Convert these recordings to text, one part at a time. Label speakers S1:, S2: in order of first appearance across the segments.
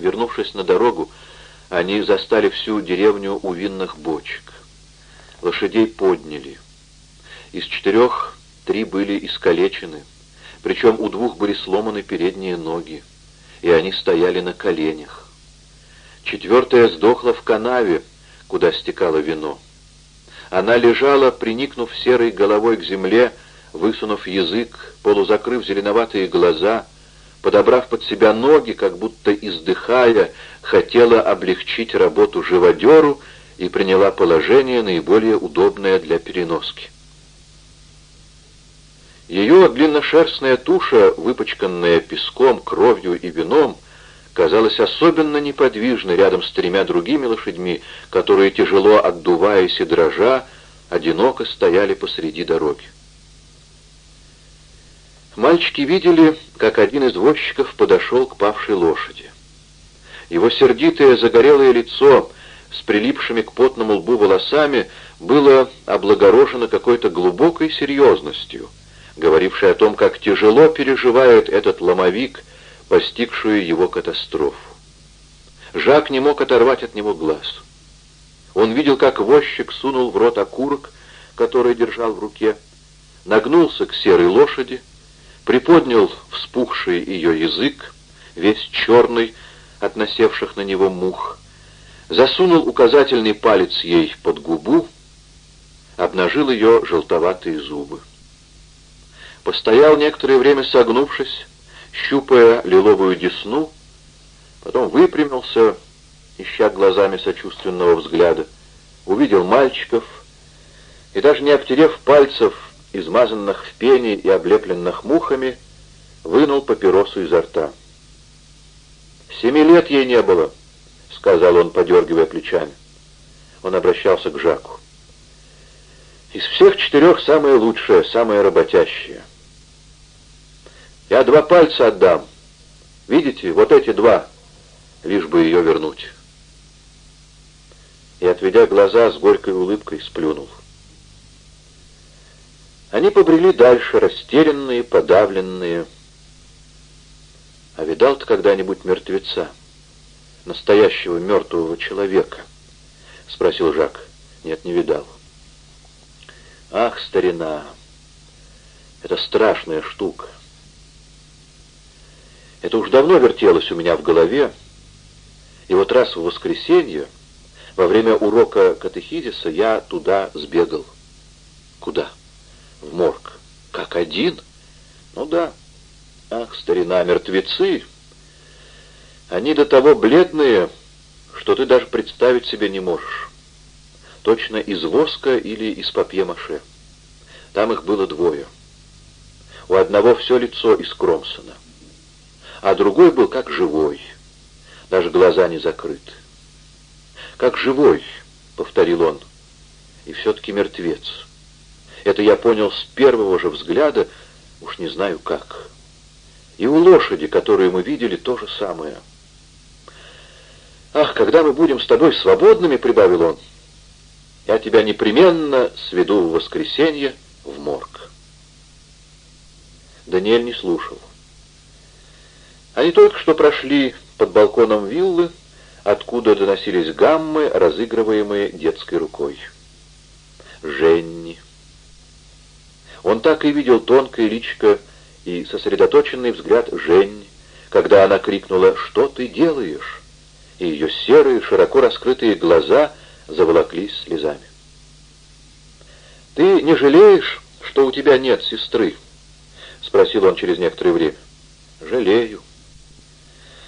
S1: Вернувшись на дорогу, они застали всю деревню у винных бочек. Лошадей подняли. Из четырех три были искалечены, причем у двух были сломаны передние ноги, и они стояли на коленях. Четвертая сдохла в канаве, куда стекало вино. Она лежала, приникнув серой головой к земле, высунув язык, полузакрыв зеленоватые глаза, подобрав под себя ноги, как будто издыхая, хотела облегчить работу живодеру и приняла положение, наиболее удобное для переноски. Ее длинношерстная туша, выпачканная песком, кровью и вином, казалась особенно неподвижной рядом с тремя другими лошадьми, которые, тяжело отдуваясь и дрожа, одиноко стояли посреди дороги. Мальчики видели, как один из возчиков подошел к павшей лошади. Его сердитое загорелое лицо с прилипшими к потному лбу волосами было облагорожено какой-то глубокой серьезностью — говоривший о том, как тяжело переживает этот ломовик, постигшую его катастрофу. Жак не мог оторвать от него глаз. Он видел, как возчик сунул в рот окурок, который держал в руке, нагнулся к серой лошади, приподнял вспухший ее язык, весь черный, от насевших на него мух, засунул указательный палец ей под губу, обнажил ее желтоватые зубы. Постоял некоторое время согнувшись, щупая лиловую десну, потом выпрямился, ища глазами сочувственного взгляда, увидел мальчиков и, даже не обтерев пальцев, измазанных в пене и облепленных мухами, вынул папиросу изо рта. «Семи лет ей не было», — сказал он, подергивая плечами. Он обращался к Жаку. «Из всех четырех самое лучшее, самое работящее. Я два пальца отдам. Видите, вот эти два, лишь бы ее вернуть. И, отведя глаза, с горькой улыбкой сплюнул. Они побрели дальше, растерянные, подавленные. А видал ты когда-нибудь мертвеца? Настоящего мертвого человека? Спросил Жак. Нет, не видал. Ах, старина, это страшная штука. Это уж давно вертелось у меня в голове, и вот раз в воскресенье, во время урока катехизиса, я туда сбегал. Куда? В морг. Как один? Ну да. Ах, старина, мертвецы! Они до того бледные, что ты даже представить себе не можешь. Точно из воска или из папье-маше. Там их было двое. У одного все лицо из кромсона а другой был как живой, даже глаза не закрыты. «Как живой», — повторил он, — «и все-таки мертвец. Это я понял с первого же взгляда, уж не знаю как. И у лошади, которую мы видели, то же самое». «Ах, когда мы будем с тобой свободными», — прибавил он, — «я тебя непременно сведу в воскресенье в морг». Даниэль не слушал. Они только что прошли под балконом виллы, откуда доносились гаммы, разыгрываемые детской рукой. Женни. Он так и видел тонкое личико и сосредоточенный взгляд Женни, когда она крикнула «Что ты делаешь?» и ее серые, широко раскрытые глаза заволоклись слезами. «Ты не жалеешь, что у тебя нет сестры?» — спросил он через некоторое время. «Жалею.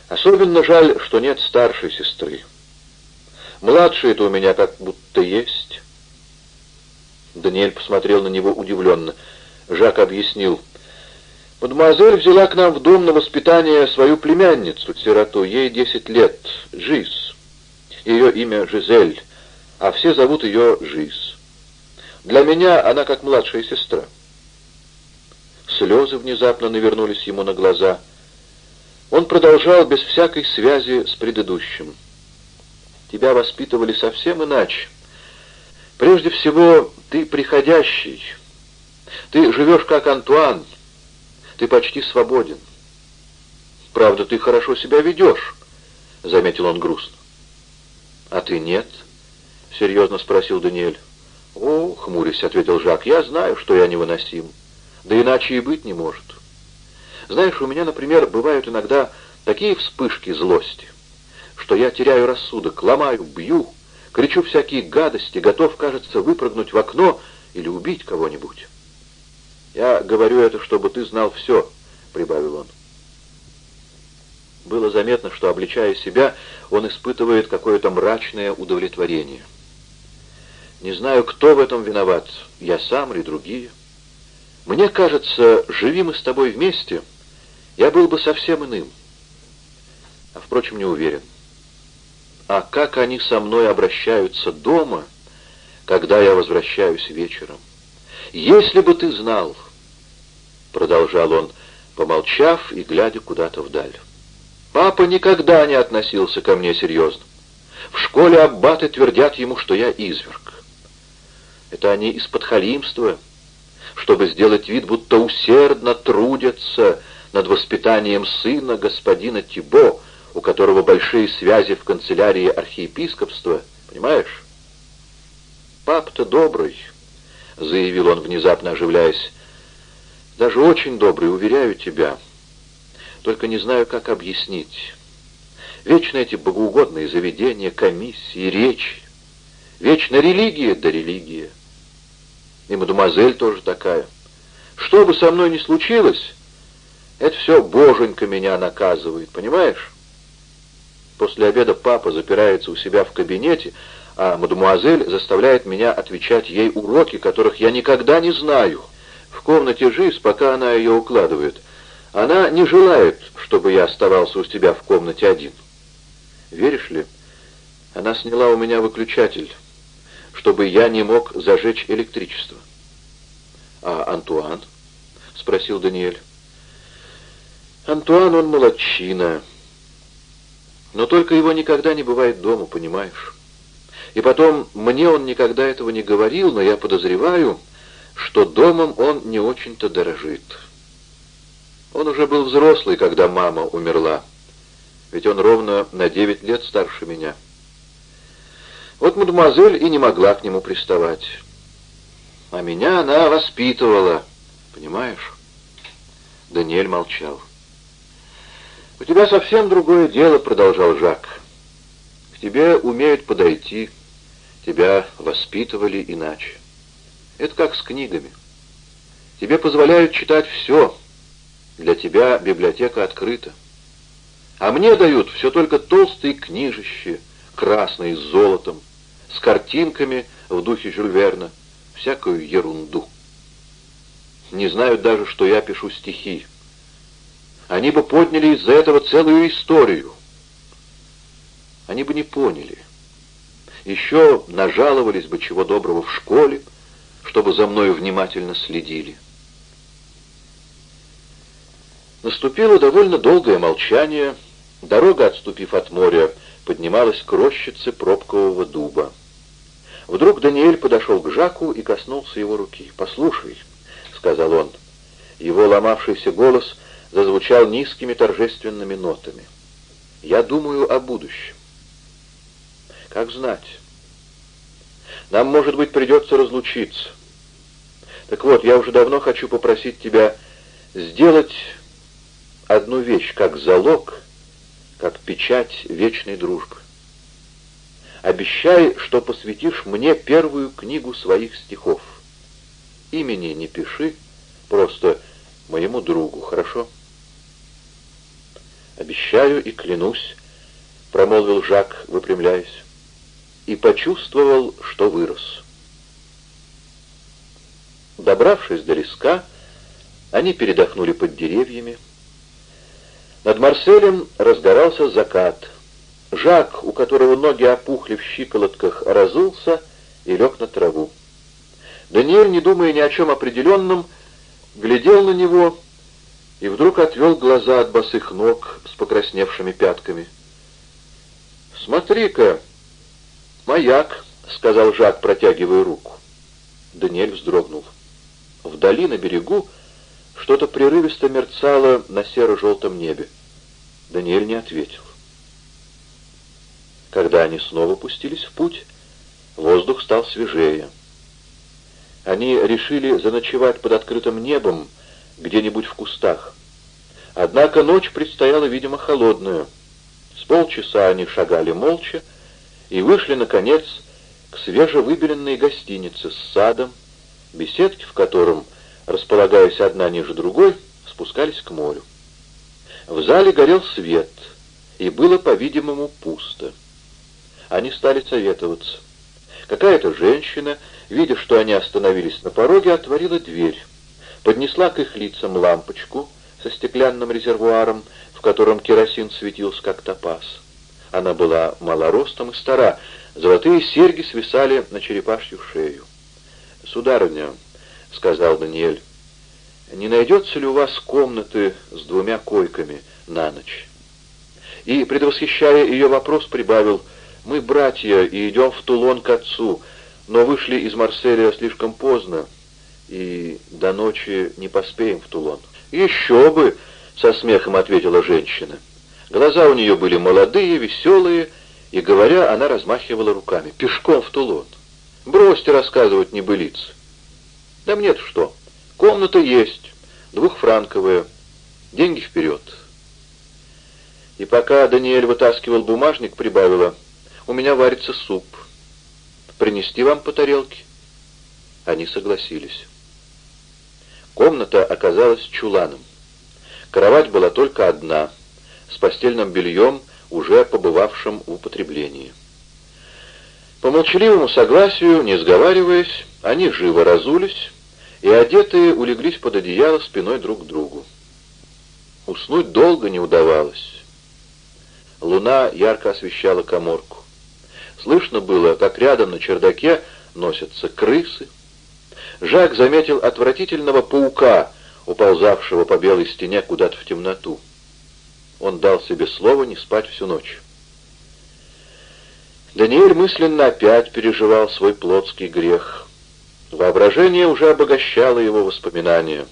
S1: Особенно жаль, что нет старшей сестры. Младшая-то у меня как будто есть. Даниэль посмотрел на него удивленно. Жак объяснил. Мадемуазель взяла к нам в дом на воспитание свою племянницу, сироту. Ей десять лет. Жиз. Ее имя Жизель, а все зовут ее Жиз. Для меня она как младшая сестра. Слезы внезапно навернулись ему на глаза — он продолжал без всякой связи с предыдущим. Тебя воспитывали совсем иначе. Прежде всего, ты приходящий. Ты живешь как Антуан. Ты почти свободен. Правда, ты хорошо себя ведешь. — заметил он грустно. «А ты нет?» — серьезно спросил Даниэль. «О, — хмурясь, — ответил Жак, — я знаю, что я невыносим. Да иначе и быть не может. Знаешь, у меня, например, бывают иногда такие вспышки злости, что я теряю рассудок, ломаю, бью, кричу всякие гадости, готов, кажется, выпрыгнуть в окно или убить кого-нибудь. Я говорю это, чтобы ты знал все, — прибавил он. Было заметно, что, обличая себя, он испытывает какое-то мрачное удовлетворение. Не знаю, кто в этом виноват, я сам или другие. Мне кажется, живи мы с тобой вместе, я был бы совсем иным. А, впрочем, не уверен. А как они со мной обращаются дома, когда я возвращаюсь вечером? Если бы ты знал, — продолжал он, помолчав и глядя куда-то вдаль. Папа никогда не относился ко мне серьезно. В школе аббаты твердят ему, что я изверг. Это они из подхалимства, чтобы сделать вид, будто усердно трудятся над воспитанием сына господина Тибо, у которого большие связи в канцелярии архиепископства, понимаешь? «Пап-то добрый», — заявил он, внезапно оживляясь, — «даже очень добрый, уверяю тебя». Только не знаю, как объяснить. Вечно эти богоугодные заведения, комиссии, речи. Вечно религия да религия. И мадемуазель тоже такая. Что бы со мной ни случилось, это все боженька меня наказывает, понимаешь? После обеда папа запирается у себя в кабинете, а мадемуазель заставляет меня отвечать ей уроки, которых я никогда не знаю. В комнате жизнь, пока она ее укладывает — она не желает, чтобы я оставался у себя в комнате один. Веришь ли, она сняла у меня выключатель, чтобы я не мог зажечь электричество. «А Антуан?» — спросил Даниэль. «Антуан, он молодчина. Но только его никогда не бывает дома, понимаешь? И потом, мне он никогда этого не говорил, но я подозреваю, что домом он не очень-то дорожит». Он уже был взрослый, когда мама умерла, ведь он ровно на девять лет старше меня. Вот мадемуазель и не могла к нему приставать. А меня она воспитывала, понимаешь? Даниэль молчал. «У тебя совсем другое дело», — продолжал Жак. «К тебе умеют подойти, тебя воспитывали иначе. Это как с книгами. Тебе позволяют читать все, для тебя библиотека открыта. А мне дают все только толстые книжищи, красные с золотом, с картинками в духе Жюль Верна, всякую ерунду. Не знают даже, что я пишу стихи. Они бы подняли из-за этого целую историю. Они бы не поняли. Еще нажаловались бы чего доброго в школе, чтобы за мною внимательно следили. Наступило довольно долгое молчание. Дорога, отступив от моря, поднималась к рощице пробкового дуба. Вдруг Даниэль подошел к Жаку и коснулся его руки. «Послушай», — сказал он. Его ломавшийся голос зазвучал низкими торжественными нотами. «Я думаю о будущем». «Как знать. Нам, может быть, придется разлучиться. Так вот, я уже давно хочу попросить тебя сделать одну вещь как залог, как печать вечной дружбы. Обещай, что посвятишь мне первую книгу своих стихов. Имени не пиши, просто моему другу, хорошо? Обещаю и клянусь, промолвил Жак, выпрямляясь, и почувствовал, что вырос. Добравшись до леска, они передохнули под деревьями, над Марселем разгорался закат. Жак, у которого ноги опухли в щиколотках, разулся и лег на траву. Даниэль, не думая ни о чем определенном, глядел на него и вдруг отвел глаза от босых ног с покрасневшими пятками. «Смотри-ка, маяк», — сказал Жак, протягивая руку. Даниэль вздрогнул. Вдали, на берегу, что-то прерывисто мерцало на серо-желтом небе. Даниэль не ответил. Когда они снова пустились в путь, воздух стал свежее. Они решили заночевать под открытым небом где-нибудь в кустах. Однако ночь предстояла, видимо, холодную. С полчаса они шагали молча и вышли, наконец, к свежевыбеленной гостинице с садом, беседки в котором, располагаясь одна ниже другой, спускались к морю. В зале горел свет, и было, по-видимому, пусто. Они стали советоваться. Какая-то женщина, видя, что они остановились на пороге, отворила дверь, поднесла к их лицам лампочку со стеклянным резервуаром, в котором керосин светился, как топаз. Она была малоростом и стара, золотые серьги свисали на черепашью шею. «Сударыня», — сказал Даниэль, не найдется ли у вас комнаты с двумя койками на ночь?» И, предвосхищая ее вопрос, прибавил, «Мы братья и идем в Тулон к отцу, но вышли из Марселя слишком поздно, и до ночи не поспеем в Тулон». «Еще бы!» — со смехом ответила женщина. Глаза у нее были молодые, веселые, и, говоря, она размахивала руками. «Пешком в Тулон! Бросьте рассказывать небылицы!» «Да мне-то что!» Комната есть, двухфранковая. Деньги вперед. И пока Даниэль вытаскивал бумажник, прибавила, «У меня варится суп. Принести вам по тарелке?» Они согласились. Комната оказалась чуланом. Кровать была только одна, с постельным бельем, уже побывавшим в употреблении. По молчаливому согласию, не сговариваясь, они живо разулись, и одетые улеглись под одеяло спиной друг к другу. Уснуть долго не удавалось. Луна ярко освещала коморку. Слышно было, как рядом на чердаке носятся крысы. Жак заметил отвратительного паука, уползавшего по белой стене куда-то в темноту. Он дал себе слово не спать всю ночь. Даниэль мысленно опять переживал свой плотский грех — Воображение уже обогащало его воспоминания.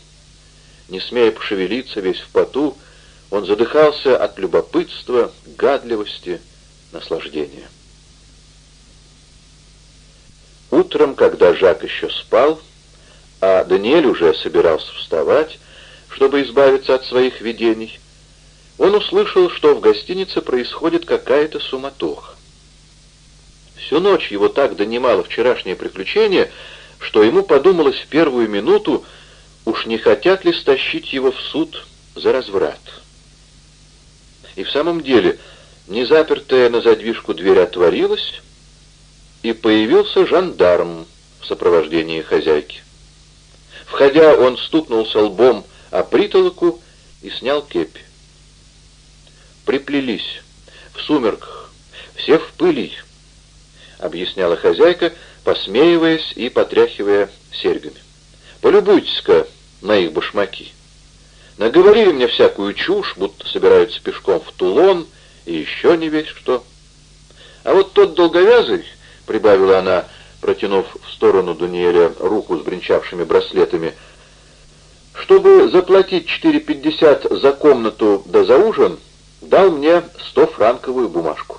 S1: Не смея пошевелиться, весь в поту, он задыхался от любопытства, гадливости, наслаждения. Утром, когда Жак еще спал, а Даниэль уже собирался вставать, чтобы избавиться от своих видений, он услышал, что в гостинице происходит какая-то суматоха. Всю ночь его так донимало вчерашнее приключение, что ему подумалось в первую минуту, уж не хотят ли стащить его в суд за разврат. И в самом деле, незапертая на задвижку дверь отворилась, и появился жандарм в сопровождении хозяйки. Входя, он стукнулся лбом о притолоку и снял кепи. Приплелись в сумерках, все в пыли, объясняла хозяйка, посмеиваясь и потряхивая серьгами. «Полюбуйтесь-ка на их башмаки. Наговорили мне всякую чушь, будто собираются пешком в Тулон и еще не весь что. А вот тот долговязый, — прибавила она, протянув в сторону Дуниэля руку с бренчавшими браслетами, — чтобы заплатить 4,50 за комнату да за ужин, дал мне 100-франковую бумажку.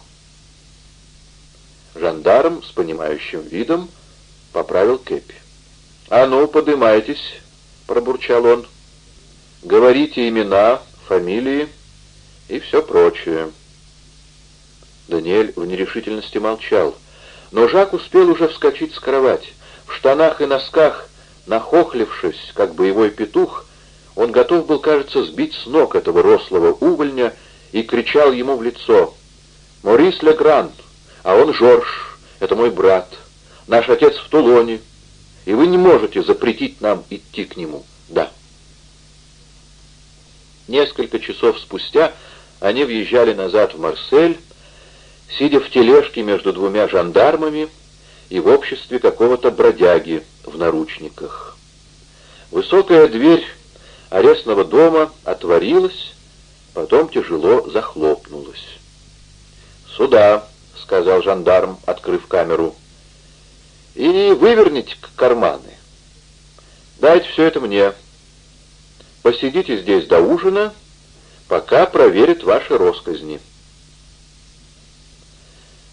S1: Жандарм с понимающим видом поправил кепи. «А ну, подымайтесь!» — пробурчал он. «Говорите имена, фамилии и все прочее». Даниэль в нерешительности молчал, но Жак успел уже вскочить с кровати. В штанах и носках, нахохлившись, как боевой петух, он готов был, кажется, сбить с ног этого рослого увольня и кричал ему в лицо «Морис Легранд!» А он Жорж, это мой брат, наш отец в Тулоне, и вы не можете запретить нам идти к нему. Да. Несколько часов спустя они въезжали назад в Марсель, сидя в тележке между двумя жандармами и в обществе какого-то бродяги в наручниках. Высокая дверь арестного дома отворилась, потом тяжело захлопнулась. «Сюда!» сказал жандарм, открыв камеру. «И выверните карманы. Дайте все это мне. Посидите здесь до ужина, пока проверят ваши росказни».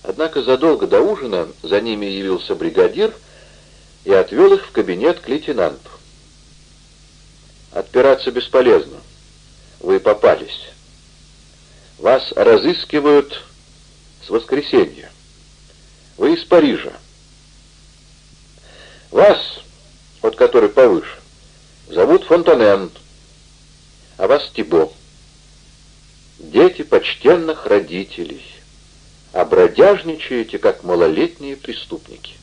S1: Однако задолго до ужина за ними явился бригадир и отвел их в кабинет к лейтенанту. «Отпираться бесполезно. Вы попались. Вас разыскивают с воскресенья. Вы из Парижа. Вас, вот который повыше, зовут Фонтанен, а вас Тибо. Дети почтенных родителей, а бродяжничаете, как малолетние преступники.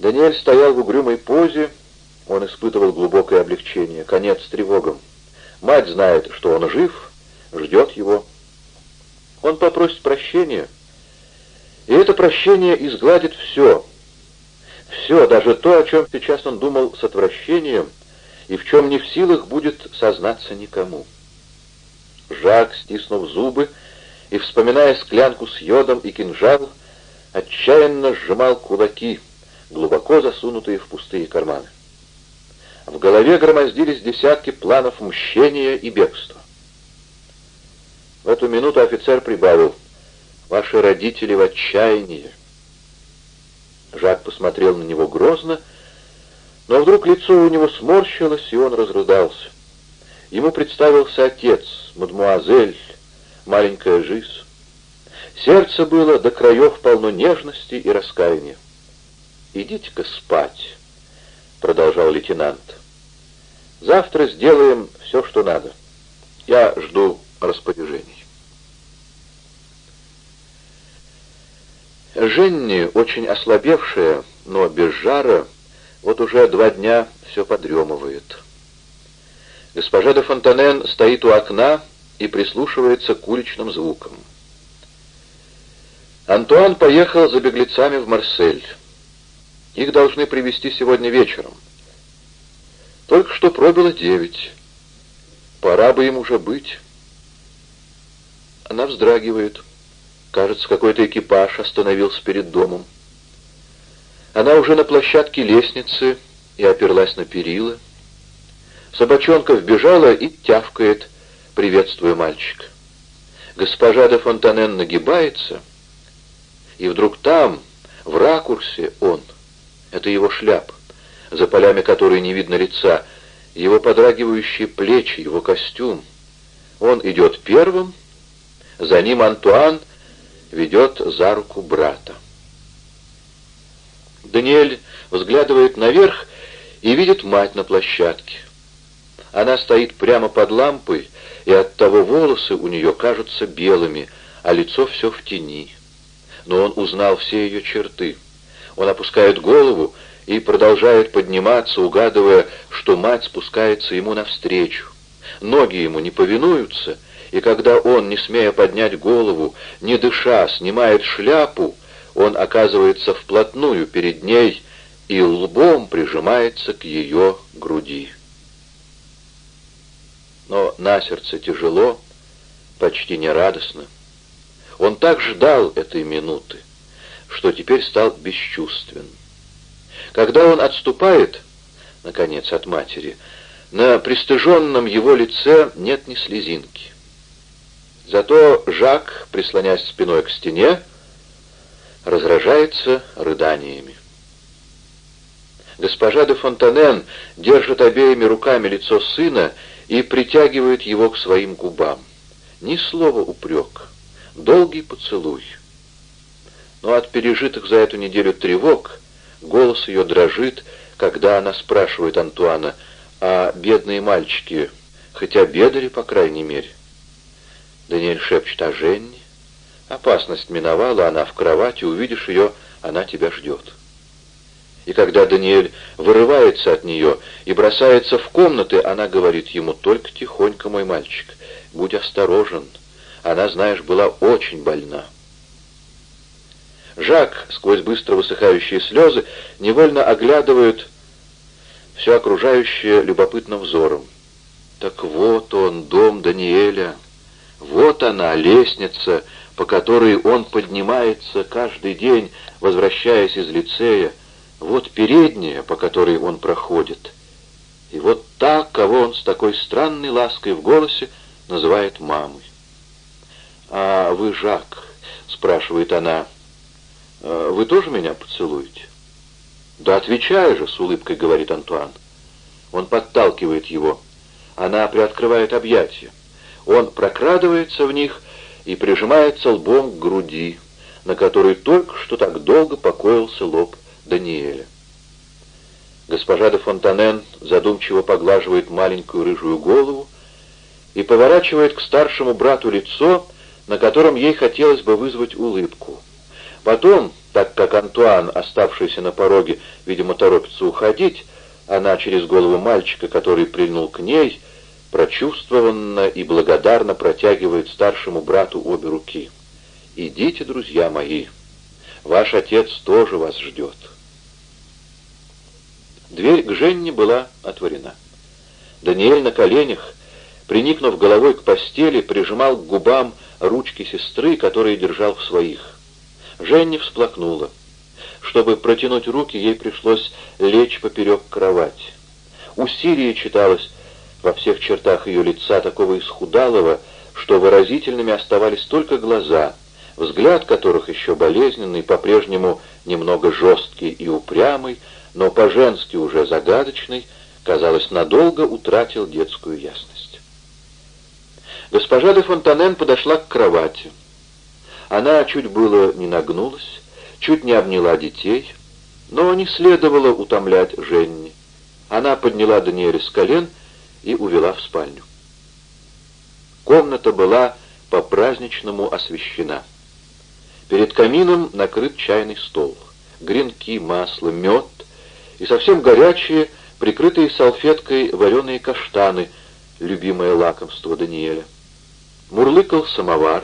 S1: Даниэль стоял в угрюмой позе, он испытывал глубокое облегчение, конец тревогам. Мать знает, что он жив, ждет его. Он попросит прощения, и это прощение изгладит все. Все, даже то, о чем сейчас он думал с отвращением, и в чем не в силах будет сознаться никому. Жак, стиснув зубы и вспоминая склянку с йодом и кинжал, отчаянно сжимал кулаки, глубоко засунутые в пустые карманы. В голове громоздились десятки планов мщения и бегства. В эту минуту офицер прибавил «Ваши родители в отчаянии». Жак посмотрел на него грозно, но вдруг лицо у него сморщилось, и он разрыдался. Ему представился отец, мадмуазель, маленькая Жиз. Сердце было до краев полно нежности и раскаяния. «Идите-ка спать», — продолжал лейтенант. «Завтра сделаем все, что надо. Я жду распоряжений». Женни, очень ослабевшая, но без жара, вот уже два дня все подремывает. Госпожа де Фонтанен стоит у окна и прислушивается к уличным звукам. Антуан поехал за беглецами в Марсель. Их должны привести сегодня вечером. Только что пробило девять. Пора бы им уже быть. Она вздрагивает. Кажется, какой-то экипаж остановился перед домом. Она уже на площадке лестницы и оперлась на перила. Собачонка вбежала и тявкает, приветствуя мальчика. Госпожа де Фонтанен нагибается, и вдруг там, в ракурсе, он. Это его шляп, за полями которой не видно лица, его подрагивающие плечи, его костюм. Он идет первым, за ним Антуан — ведет за руку брата. Даниэль взглядывает наверх и видит мать на площадке. Она стоит прямо под лампой, и оттого волосы у нее кажутся белыми, а лицо все в тени. Но он узнал все ее черты. Он опускает голову и продолжает подниматься, угадывая, что мать спускается ему навстречу. Ноги ему не повинуются — и когда он, не смея поднять голову, не дыша, снимает шляпу, он оказывается вплотную перед ней и лбом прижимается к ее груди. Но на сердце тяжело, почти нерадостно. Он так ждал этой минуты, что теперь стал бесчувствен. Когда он отступает, наконец, от матери, на пристыженном его лице нет ни слезинки. Зато Жак, прислонясь спиной к стене, разражается рыданиями. Госпожа де Фонтанен держит обеими руками лицо сына и притягивает его к своим губам. Ни слова упрек, долгий поцелуй. Но от пережитых за эту неделю тревог голос ее дрожит, когда она спрашивает Антуана, а бедные мальчики, хотя бедали, по крайней мере. Даниэль шепчет о Женне. Опасность миновала, она в кровати, увидишь ее, она тебя ждет. И когда Даниэль вырывается от нее и бросается в комнаты, она говорит ему, только тихонько, мой мальчик, будь осторожен. Она, знаешь, была очень больна. Жак, сквозь быстро высыхающие слезы, невольно оглядывает все окружающее любопытным взором. Так вот он, дом Даниэля. Вот она, лестница, по которой он поднимается каждый день, возвращаясь из лицея. Вот передняя, по которой он проходит. И вот та, кого он с такой странной лаской в голосе называет мамой. «А вы, Жак, спрашивает она. «Э, «Вы тоже меня поцелуете?» «Да отвечай же», — с улыбкой говорит Антуан. Он подталкивает его. Она приоткрывает объятия. Он прокрадывается в них и прижимается лбом к груди, на которой только что так долго покоился лоб Даниэля. Госпожа де Фонтанен задумчиво поглаживает маленькую рыжую голову и поворачивает к старшему брату лицо, на котором ей хотелось бы вызвать улыбку. Потом, так как Антуан, оставшийся на пороге, видимо, торопится уходить, она через голову мальчика, который прильнул к ней, прочувствованно и благодарно протягивает старшему брату обе руки. «Идите, друзья мои, ваш отец тоже вас ждет». Дверь к Женне была отворена. Даниэль на коленях, приникнув головой к постели, прижимал к губам ручки сестры, которые держал в своих. Женя всплакнула. Чтобы протянуть руки, ей пришлось лечь поперек кровати. Усилие читалось во всех чертах ее лица, такого исхудалого, что выразительными оставались только глаза, взгляд которых еще болезненный, по-прежнему немного жесткий и упрямый, но по-женски уже загадочный, казалось, надолго утратил детскую ясность. Госпожа де Фонтанен подошла к кровати. Она чуть было не нагнулась, чуть не обняла детей, но не следовало утомлять Женни. Она подняла Даниэля с колен и увела в спальню. Комната была по-праздничному освещена. Перед камином накрыт чайный стол. Гренки, масло, мед и совсем горячие, прикрытые салфеткой вареные каштаны, любимое лакомство Даниэля. Мурлыкал самовар.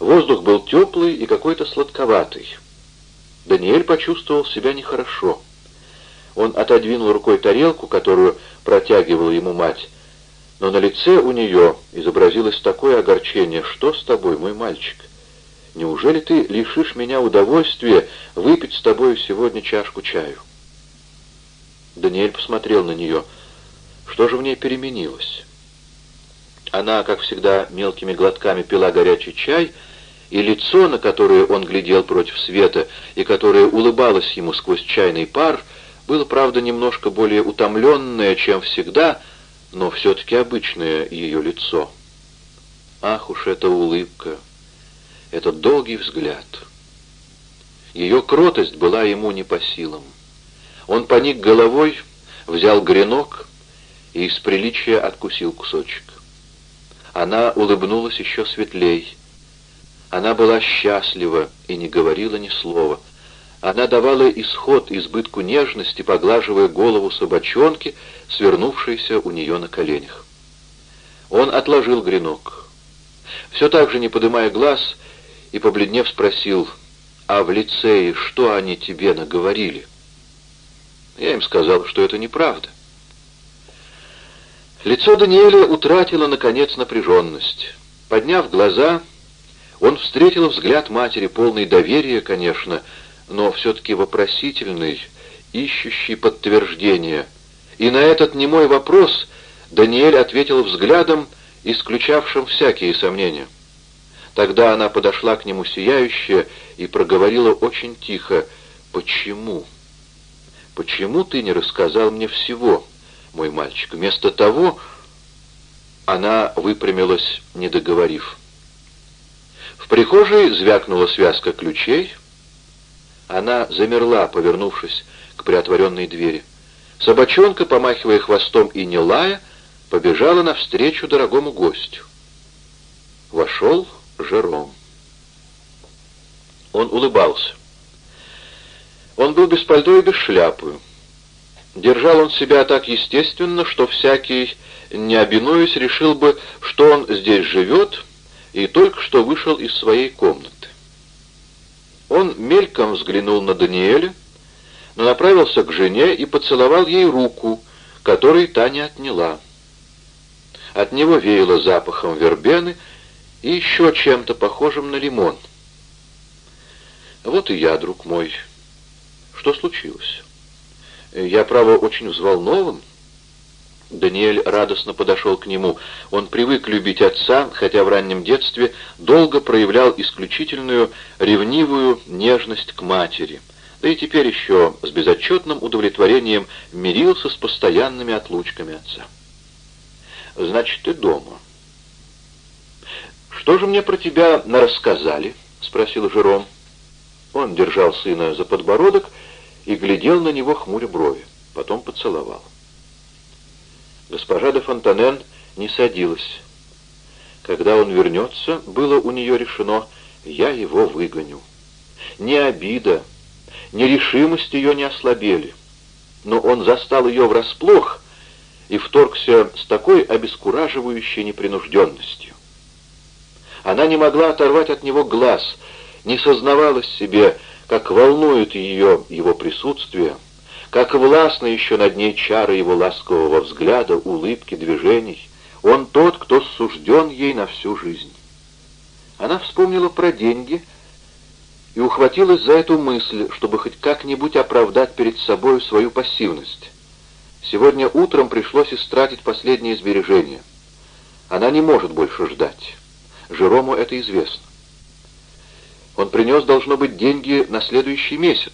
S1: Воздух был теплый и какой-то сладковатый. Даниэль почувствовал себя нехорошо. Он отодвинул рукой тарелку, которую протягивала ему мать, но на лице у нее изобразилось такое огорчение. «Что с тобой, мой мальчик? Неужели ты лишишь меня удовольствия выпить с тобой сегодня чашку чаю?» Даниэль посмотрел на нее. Что же в ней переменилось? Она, как всегда, мелкими глотками пила горячий чай, и лицо, на которое он глядел против света, и которое улыбалось ему сквозь чайный пар, было, правда, немножко более утомленное, чем всегда, но все-таки обычное ее лицо. Ах уж эта улыбка, этот долгий взгляд. Ее кротость была ему не по силам. Он поник головой, взял гренок и из приличия откусил кусочек. Она улыбнулась еще светлей. Она была счастлива и не говорила ни слова. Она давала исход избытку нежности, поглаживая голову собачонки, свернувшейся у нее на коленях. Он отложил гренок. Все так же, не подымая глаз, и, побледнев, спросил, «А в лицее что они тебе наговорили?» Я им сказал, что это неправда. Лицо Даниэля утратило, наконец, напряженность. Подняв глаза, он встретил взгляд матери, полный доверия, конечно, но все-таки вопросительный, ищущий подтверждения. И на этот немой вопрос Даниэль ответил взглядом, исключавшим всякие сомнения. Тогда она подошла к нему сияющая и проговорила очень тихо «Почему?» «Почему ты не рассказал мне всего, мой мальчик? Вместо того...» Она выпрямилась, не договорив. В прихожей звякнула связка ключей. Она замерла, повернувшись к приотворенной двери. Собачонка, помахивая хвостом и не лая, побежала навстречу дорогому гостю. Вошел Жером. Он улыбался. Он был без пальто и без шляпы. Держал он себя так естественно, что всякий, не обинуясь, решил бы, что он здесь живет и только что вышел из своей комнаты. Он мельком взглянул на Даниэля, но направился к жене и поцеловал ей руку, которой та не отняла. От него веяло запахом вербены и еще чем-то похожим на лимон. «Вот и я, друг мой», что случилось? Я, право, очень взволнован. Даниэль радостно подошел к нему. Он привык любить отца, хотя в раннем детстве долго проявлял исключительную ревнивую нежность к матери. Да и теперь еще с безотчетным удовлетворением мирился с постоянными отлучками отца. «Значит, ты дома». «Что же мне про тебя нарассказали?» — спросил Жером. Он держал сына за подбородок и глядел на него хмуря брови. Потом поцеловал. Госпожа де Фонтанен не садилась. Когда он вернется, было у нее решено, я его выгоню. Ни обида, ни решимость ее не ослабели. Но он застал ее врасплох и вторгся с такой обескураживающей непринужденностью. Она не могла оторвать от него глаз, не сознавалась себе, как волнует ее его присутствие, как властно еще над ней чары его ласкового взгляда, улыбки, движений. Он тот, кто сужден ей на всю жизнь. Она вспомнила про деньги и ухватилась за эту мысль, чтобы хоть как-нибудь оправдать перед собой свою пассивность. Сегодня утром пришлось истратить последние сбережения. Она не может больше ждать. Жерому это известно. Он принес, должно быть, деньги на следующий месяц.